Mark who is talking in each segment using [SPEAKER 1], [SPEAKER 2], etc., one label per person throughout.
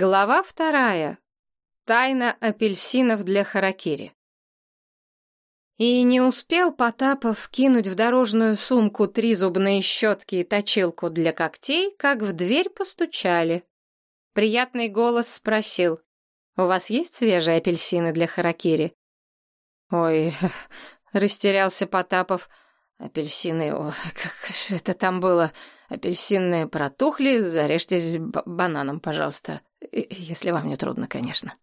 [SPEAKER 1] Глава вторая. Тайна апельсинов для харакири. И не успел Потапов кинуть в дорожную сумку три зубные щетки и точилку для когтей, как в дверь постучали. Приятный голос спросил, «У вас есть свежие апельсины для харакири?» «Ой, растерялся Потапов, апельсины, о, как же это там было, апельсины протухли, зарежьтесь бананом, пожалуйста». Если вам не трудно, конечно.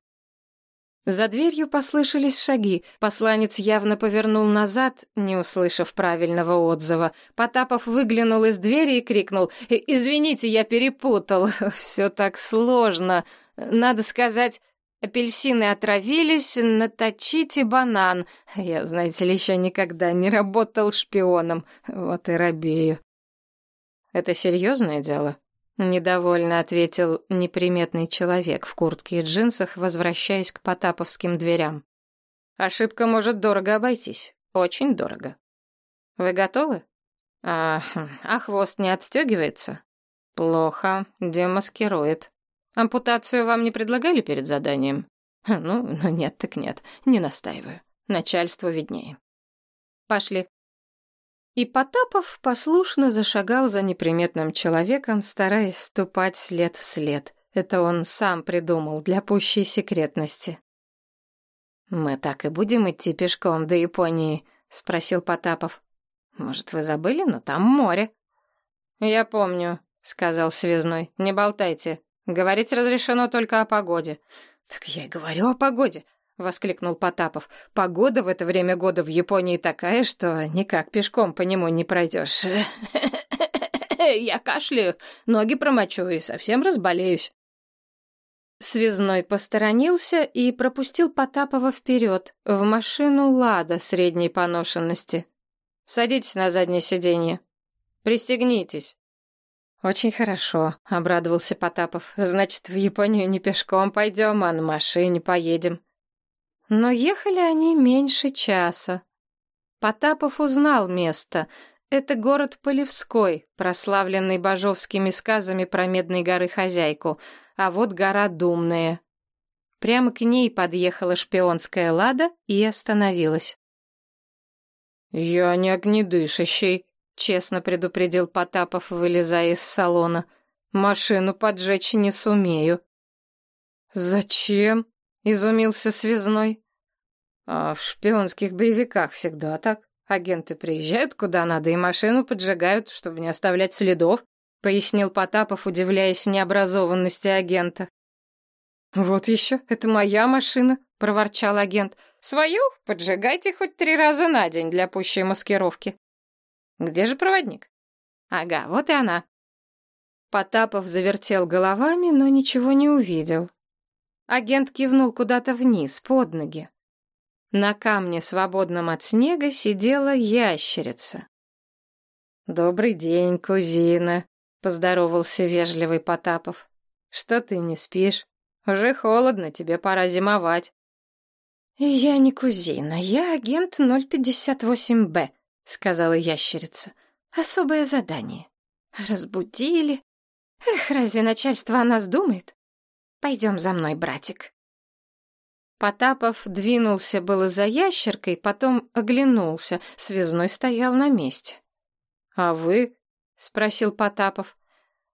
[SPEAKER 1] За дверью послышались шаги. Посланец явно повернул назад, не услышав правильного отзыва. Потапов выглянул из двери и крикнул. «Извините, я перепутал. Все так сложно. Надо сказать, апельсины отравились, наточите банан. Я, знаете ли, еще никогда не работал шпионом. Вот и робею». «Это серьезное дело?» Недовольно ответил неприметный человек в куртке и джинсах, возвращаясь к потаповским дверям. Ошибка может дорого обойтись. Очень дорого. Вы готовы? А, хм, а хвост не отстегивается? Плохо. Демаскирует. Ампутацию вам не предлагали перед заданием? Ну, ну нет так нет. Не настаиваю. Начальству виднее. Пошли. И Потапов послушно зашагал за неприметным человеком, стараясь ступать след в след. Это он сам придумал для пущей секретности. «Мы так и будем идти пешком до Японии?» — спросил Потапов. «Может, вы забыли, но там море». «Я помню», — сказал связной. «Не болтайте. Говорить разрешено только о погоде». «Так я и говорю о погоде. — воскликнул Потапов. «Погода в это время года в Японии такая, что никак пешком по нему не пройдешь. Я кашляю, ноги промочу и совсем разболеюсь». Связной посторонился и пропустил Потапова вперед, в машину «Лада» средней поношенности. «Садитесь на заднее сиденье. Пристегнитесь». «Очень хорошо», — обрадовался Потапов. «Значит, в Японию не пешком пойдем, а на машине поедем». Но ехали они меньше часа. Потапов узнал место. Это город Полевской, прославленный бажовскими сказами про Медной горы хозяйку, а вот гора Думная. Прямо к ней подъехала шпионская лада и остановилась. «Я не огнедышащий», — честно предупредил Потапов, вылезая из салона. «Машину поджечь не сумею». «Зачем?» Изумился связной. А в шпионских боевиках всегда так. Агенты приезжают куда надо и машину поджигают, чтобы не оставлять следов, пояснил Потапов, удивляясь необразованности агента. Вот еще, это моя машина, проворчал агент. Свою поджигайте хоть три раза на день для пущей маскировки. Где же проводник? Ага, вот и она. Потапов завертел головами, но ничего не увидел. Агент кивнул куда-то вниз, под ноги. На камне, свободном от снега, сидела ящерица. «Добрый день, кузина», — поздоровался вежливый Потапов. «Что ты не спишь? Уже холодно, тебе пора зимовать». «Я не кузина, я агент 058-Б», — сказала ящерица. «Особое задание. Разбудили. Эх, разве начальство о нас думает? Пойдем за мной, братик». Потапов двинулся было за ящеркой, потом оглянулся. Связной стоял на месте. «А вы?» — спросил Потапов.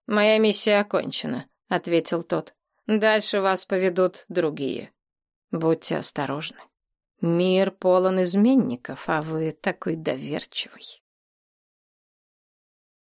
[SPEAKER 1] «Моя миссия окончена», — ответил тот. «Дальше вас поведут другие. Будьте осторожны. Мир полон изменников, а вы такой доверчивый».